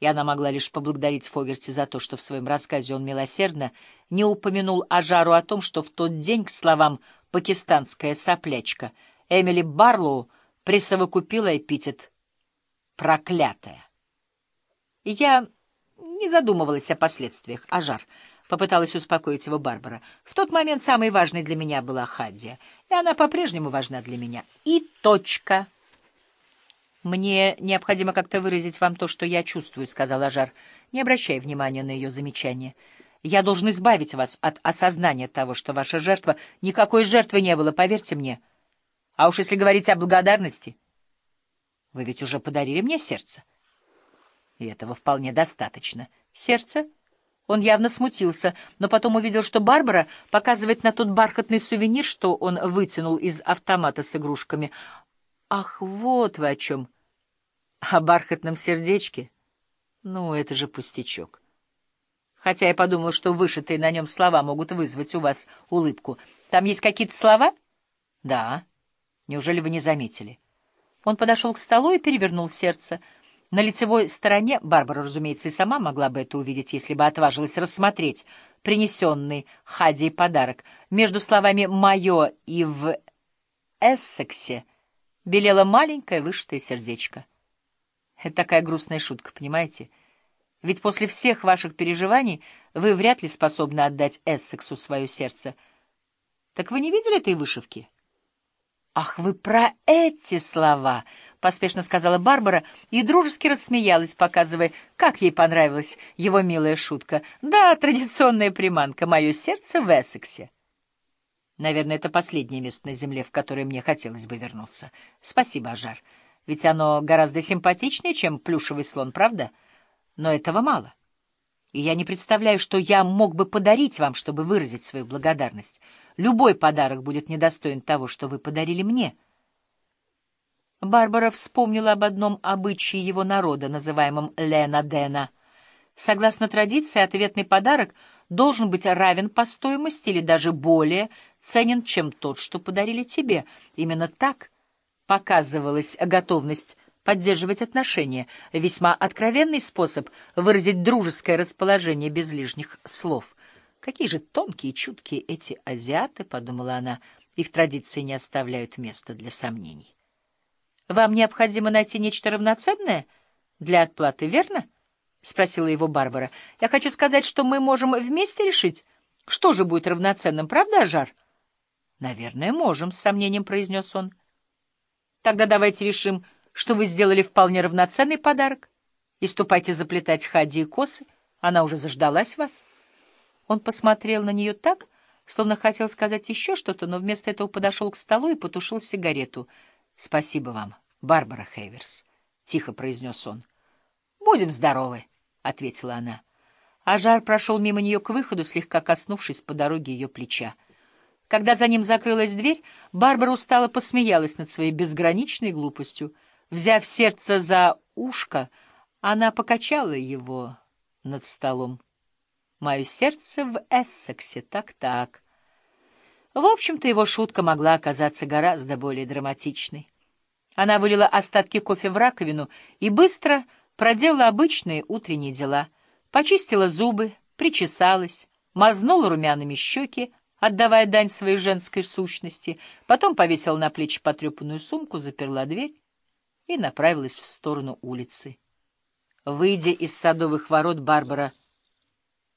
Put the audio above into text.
и она могла лишь поблагодарить Фогерти за то, что в своем рассказе он милосердно не упомянул Ажару о том, что в тот день, к словам «пакистанская соплячка», Эмили Барлоу присовокупила эпитет «проклятая». Я не задумывалась о последствиях, Ажар. Попыталась успокоить его Барбара. В тот момент самой важной для меня была Хадия, и она по-прежнему важна для меня. И точка. «Мне необходимо как-то выразить вам то, что я чувствую», — сказал Ажар, не обращая внимания на ее замечание. «Я должен избавить вас от осознания того, что ваша жертва... Никакой жертвы не было, поверьте мне. А уж если говорить о благодарности... Вы ведь уже подарили мне сердце. И этого вполне достаточно. Сердце?» Он явно смутился, но потом увидел, что Барбара показывает на тот бархатный сувенир, что он вытянул из автомата с игрушками. «Ах, вот вы о чем! О бархатном сердечке? Ну, это же пустячок. Хотя я подумал, что вышитые на нем слова могут вызвать у вас улыбку. Там есть какие-то слова?» «Да. Неужели вы не заметили?» Он подошел к столу и перевернул сердце — на лицевой стороне Барбара, разумеется, и сама могла бы это увидеть, если бы отважилась рассмотреть принесенный Хадей подарок. Между словами «моё» и «в Эссексе» белело маленькое вышитое сердечко. Это такая грустная шутка, понимаете? Ведь после всех ваших переживаний вы вряд ли способны отдать Эссексу свое сердце. Так вы не видели этой вышивки? «Ах, вы про эти слова!» — поспешно сказала Барбара и дружески рассмеялась, показывая, как ей понравилась его милая шутка. «Да, традиционная приманка, мое сердце в Эссексе». Наверное, это последнее место на земле, в которое мне хотелось бы вернуться. Спасибо, Ажар. Ведь оно гораздо симпатичнее, чем плюшевый слон, правда? Но этого мало. И я не представляю, что я мог бы подарить вам, чтобы выразить свою благодарность. Любой подарок будет недостоин того, что вы подарили мне. Барбара вспомнила об одном обычае его народа, называемом Лена Дена. Согласно традиции, ответный подарок должен быть равен по стоимости или даже более ценен, чем тот, что подарили тебе. Именно так показывалась готовность поддерживать отношения, весьма откровенный способ выразить дружеское расположение без лишних слов. Какие же тонкие и чуткие эти азиаты, — подумала она, — их традиции не оставляют места для сомнений. Вам необходимо найти нечто равноценное для отплаты, верно? — спросила его Барбара. — Я хочу сказать, что мы можем вместе решить, что же будет равноценным, правда, Ажар? — Наверное, можем, — с сомнением произнес он. — Тогда давайте решим, что вы сделали вполне равноценный подарок, и ступайте заплетать хади и косы. Она уже заждалась вас. — он посмотрел на нее так, словно хотел сказать еще что-то, но вместо этого подошел к столу и потушил сигарету. — Спасибо вам, Барбара Хейверс, — тихо произнес он. — Будем здоровы, — ответила она. А жар прошел мимо нее к выходу, слегка коснувшись по дороге ее плеча. Когда за ним закрылась дверь, Барбара устало посмеялась над своей безграничной глупостью. Взяв сердце за ушко, она покачала его над столом. Мое сердце в Эссексе, так-так. В общем-то, его шутка могла оказаться гораздо более драматичной. Она вылила остатки кофе в раковину и быстро проделала обычные утренние дела. Почистила зубы, причесалась, мазнула румяными щеки, отдавая дань своей женской сущности, потом повесила на плечи потрепанную сумку, заперла дверь и направилась в сторону улицы. Выйдя из садовых ворот, Барбара